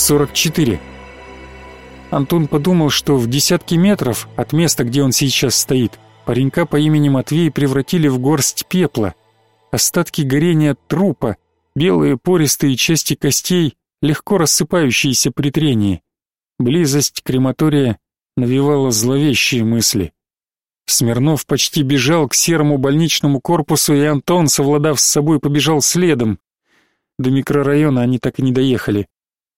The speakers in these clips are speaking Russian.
44. Антон подумал, что в десятки метров от места, где он сейчас стоит, паренька по имени Матвей превратили в горсть пепла. Остатки горения трупа, белые пористые части костей, легко рассыпающиеся при трении. Близость крематория навевала зловещие мысли. Смирнов почти бежал к серому больничному корпусу, и Антон, совладав с собой, побежал следом. До микрорайона они так и не доехали.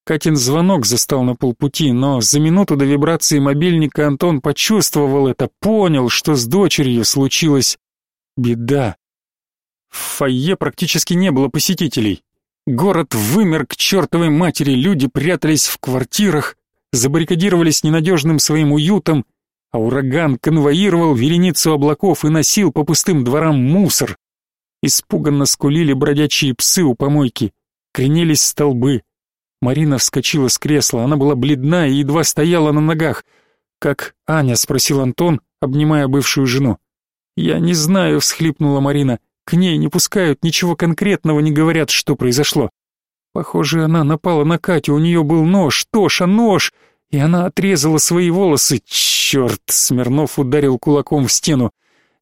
Катин звонок застал на полпути, но за минуту до вибрации мобильника Антон почувствовал это, понял, что с дочерью случилась беда. В фойе практически не было посетителей. Город вымер к чертовой матери, люди прятались в квартирах, забаррикадировались ненадежным своим уютом, а ураган конвоировал вереницу облаков и носил по пустым дворам мусор. Испуганно скулили бродячие псы у помойки, кренились столбы. Марина вскочила с кресла, она была бледна и едва стояла на ногах. «Как Аня?» — спросил Антон, обнимая бывшую жену. «Я не знаю», — всхлипнула Марина. «К ней не пускают, ничего конкретного не говорят, что произошло. Похоже, она напала на Катю, у нее был нож, Тоша, нож, и она отрезала свои волосы. Черт, Смирнов ударил кулаком в стену.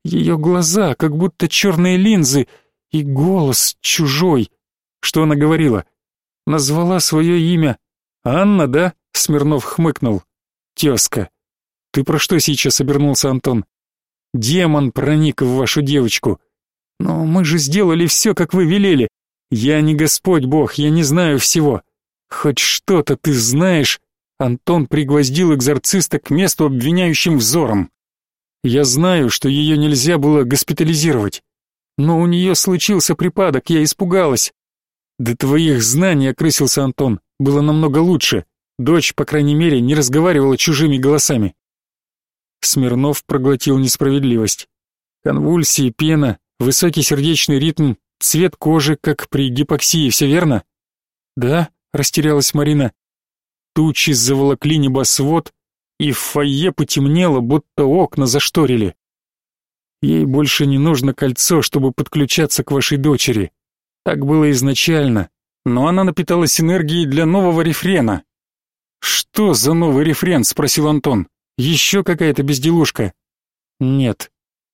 Ее глаза, как будто черные линзы, и голос чужой. Что она говорила? Назвала свое имя. Анна, да? Смирнов хмыкнул. Тезка. Ты про что сейчас обернулся, Антон? Демон проник в вашу девочку. Но мы же сделали все, как вы велели. Я не Господь Бог, я не знаю всего. Хоть что-то ты знаешь. Антон пригвоздил экзорциста к месту обвиняющим взором. Я знаю, что ее нельзя было госпитализировать. Но у нее случился припадок, я испугалась. До твоих знаний, окрысился Антон, было намного лучше. Дочь, по крайней мере, не разговаривала чужими голосами. Смирнов проглотил несправедливость. Конвульсии, пена, высокий сердечный ритм, цвет кожи, как при гипоксии, все верно? Да, растерялась Марина. Тучи заволокли небосвод, и в фойе потемнело, будто окна зашторили. Ей больше не нужно кольцо, чтобы подключаться к вашей дочери. Так было изначально, но она напиталась энергией для нового рефрена. Что за новый рефрен, спросил Антон. Еще какая-то безделушка? Нет,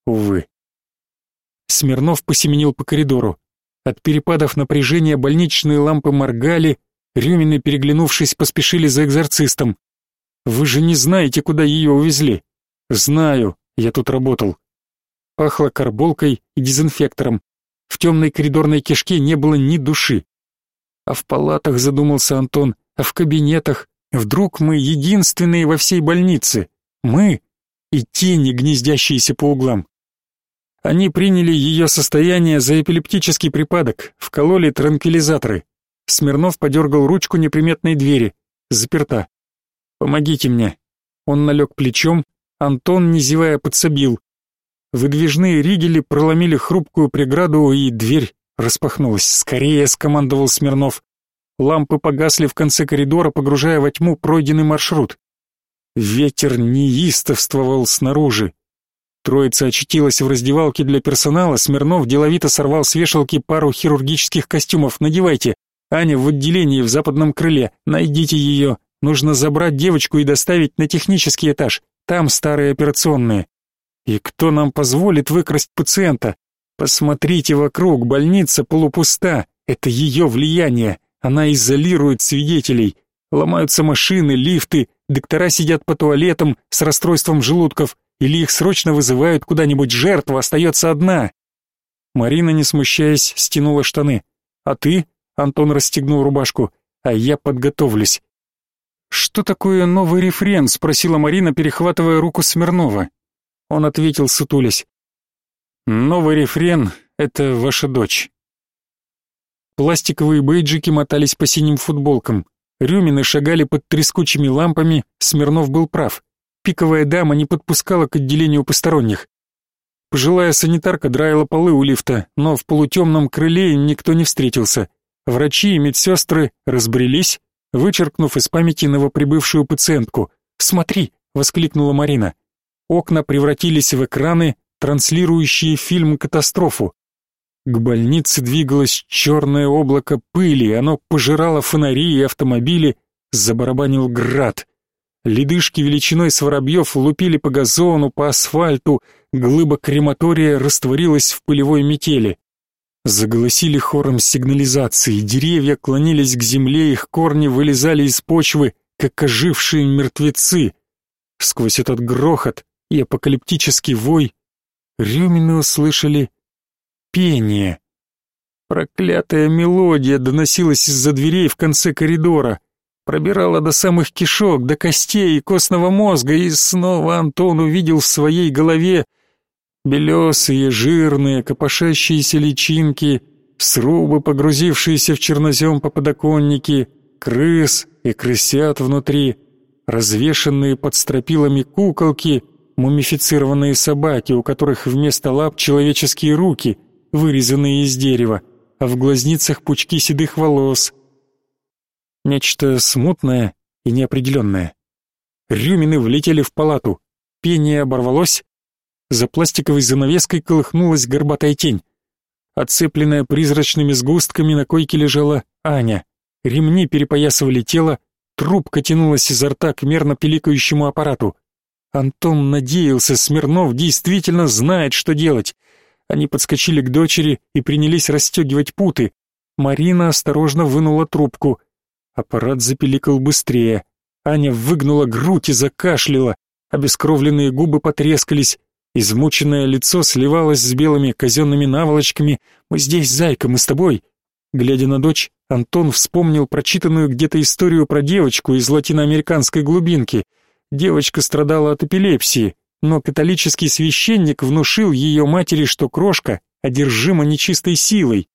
увы. Смирнов посеменил по коридору. От перепадов напряжения больничные лампы моргали, Рюмины, переглянувшись, поспешили за экзорцистом. Вы же не знаете, куда ее увезли. Знаю, я тут работал. Пахло карболкой и дезинфектором. В темной коридорной кишке не было ни души. А в палатах, задумался Антон, а в кабинетах, вдруг мы единственные во всей больнице. Мы и тени, гнездящиеся по углам. Они приняли ее состояние за эпилептический припадок, вкололи транквилизаторы. Смирнов подергал ручку неприметной двери. Заперта. «Помогите мне». Он налег плечом, Антон, не зевая, подсобил. Выдвижные ригели проломили хрупкую преграду, и дверь распахнулась. «Скорее!» — скомандовал Смирнов. Лампы погасли в конце коридора, погружая во тьму пройденный маршрут. Ветер неистовствовал снаружи. Троица очутилась в раздевалке для персонала, Смирнов деловито сорвал с вешалки пару хирургических костюмов. «Надевайте!» «Аня в отделении в западном крыле, найдите ее!» Нужно забрать девочку и доставить на технический этаж. Там старые операционные. И кто нам позволит выкрасть пациента? Посмотрите вокруг, больница полупуста. Это ее влияние. Она изолирует свидетелей. Ломаются машины, лифты, доктора сидят по туалетам с расстройством желудков, или их срочно вызывают куда-нибудь, жертва остается одна. Марина, не смущаясь, стянула штаны. «А ты?» — Антон расстегнул рубашку. «А я подготовлюсь. «Что такое новый рефрен?» — спросила Марина, перехватывая руку Смирнова. Он ответил, сутулясь. «Новый рефрен — это ваша дочь». Пластиковые бейджики мотались по синим футболкам. Рюмины шагали под трескучими лампами, Смирнов был прав. Пиковая дама не подпускала к отделению посторонних. Пожилая санитарка драила полы у лифта, но в полутемном крыле никто не встретился. Врачи и медсестры разбрелись, вычеркнув из памяти новоприбывшую пациентку. «Смотри!» — воскликнула Марина. Окна превратились в экраны, транслирующие фильм-катастрофу. К больнице двигалось черное облако пыли, оно пожирало фонари и автомобили, забарабанил град. Ледышки величиной с воробьев лупили по газону, по асфальту, глыба крематория растворилась в пылевой метели. Заголосили хором сигнализации, деревья клонились к земле, их корни вылезали из почвы, как ожившие мертвецы. Сквозь этот грохот и апокалиптический вой Рюмины услышали пение. Проклятая мелодия доносилась из-за дверей в конце коридора, пробирала до самых кишок, до костей и костного мозга, и снова Антон увидел в своей голове белесые, жирные, копошащиеся личинки, срубы, погрузившиеся в чернозем по подоконнике, крыс и крысят внутри, развешанные под стропилами куколки — мумифицированные собаки, у которых вместо лап человеческие руки, вырезанные из дерева, а в глазницах пучки седых волос. Нечто смутное и неопределенное. Рюмины влетели в палату. Пение оборвалось. За пластиковой занавеской колыхнулась горбатая тень. Оцепленная призрачными сгустками на койке лежала Аня. Ремни перепоясывали тело, трубка тянулась изо рта к мерно пиликающему аппарату. Антон надеялся, Смирнов действительно знает, что делать. Они подскочили к дочери и принялись расстегивать путы. Марина осторожно вынула трубку. Аппарат запеликал быстрее. Аня выгнула грудь и закашляла. Обескровленные губы потрескались. Измученное лицо сливалось с белыми казенными наволочками. «Мы здесь, зайка, мы с тобой». Глядя на дочь, Антон вспомнил прочитанную где-то историю про девочку из латиноамериканской глубинки — Девочка страдала от эпилепсии, но католический священник внушил ее матери, что крошка одержима нечистой силой.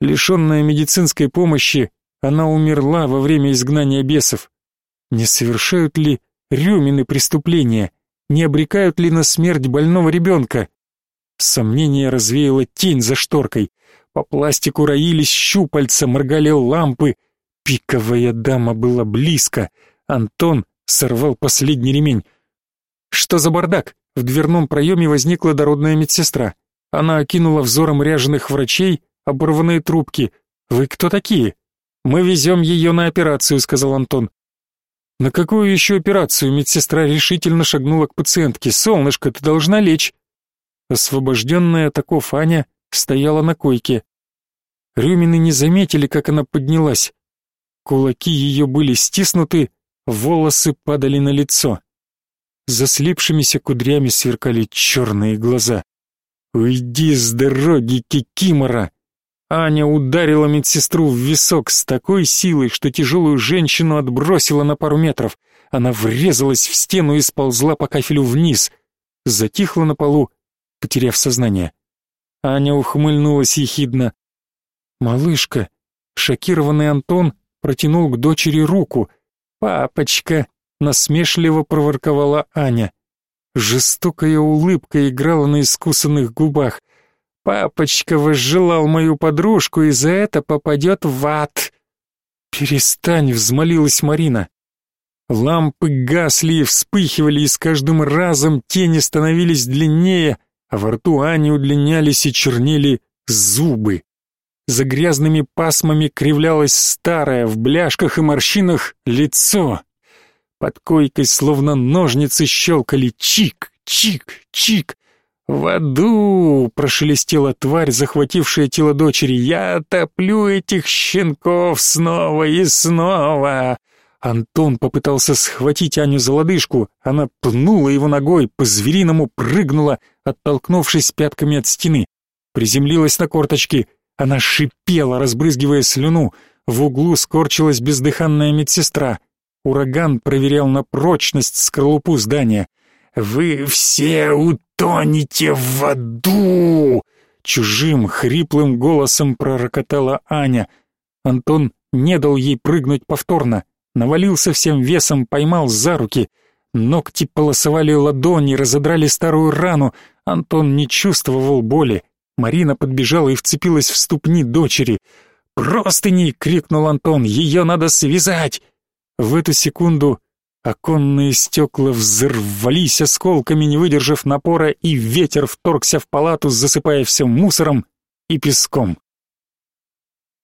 Лишенная медицинской помощи, она умерла во время изгнания бесов. Не совершают ли рюмины преступления? Не обрекают ли на смерть больного ребенка? Сомнение развеяло тень за шторкой. По пластику роились щупальца, моргали лампы. Пиковая дама была близко. Антон сорвал последний ремень. Что за бардак? В дверном проеме возникла дородная медсестра. Она окинула взором ряженых врачей, оборванные трубки. Вы кто такие? Мы везем ее на операцию, сказал Антон. На какую еще операцию? Медсестра решительно шагнула к пациентке. Солнышко, ты должна лечь. Освобожденная таков Аня стояла на койке. Рюмины не заметили, как она поднялась. Кулаки ее были стиснуты, волосы падали на лицо. За слипшимися кудрями сверкали черные глаза. «Уйди с дороги, Кикимора!» Аня ударила медсестру в висок с такой силой, что тяжелую женщину отбросила на пару метров. Она врезалась в стену и сползла по кафелю вниз. Затихла на полу, потеряв сознание. Аня ухмыльнулась ехидно. «Малышка!» Шокированный Антон протянул к дочери руку — «Папочка!» — насмешливо проворковала Аня. Жестокая улыбка играла на искусанных губах. «Папочка возжелал мою подружку и за это попадет в ад!» «Перестань!» — взмолилась Марина. Лампы гасли и вспыхивали, и с каждым разом тени становились длиннее, а во рту Ани удлинялись и чернели зубы. За грязными пасмами кривлялось старое в бляшках и морщинах лицо. Под койкой словно ножницы щелкали чик, чик, чик. «В аду!» — прошелестела тварь, захватившая тело дочери. «Я топлю этих щенков снова и снова!» Антон попытался схватить Аню за лодыжку. Она пнула его ногой, по-звериному прыгнула, оттолкнувшись пятками от стены. Приземлилась на корточки — она шипела, разбрызгивая слюну. В углу скорчилась бездыханная медсестра. Ураган проверял на прочность скорлупу здания. «Вы все утонете в аду!» Чужим, хриплым голосом пророкотала Аня. Антон не дал ей прыгнуть повторно. Навалился всем весом, поймал за руки. Ногти полосовали ладони, разодрали старую рану. Антон не чувствовал боли. Марина подбежала и вцепилась в ступни дочери. «Простыни!» — крикнул Антон. «Ее надо связать!» В эту секунду оконные стекла взорвались осколками, не выдержав напора, и ветер вторгся в палату, засыпая все мусором и песком.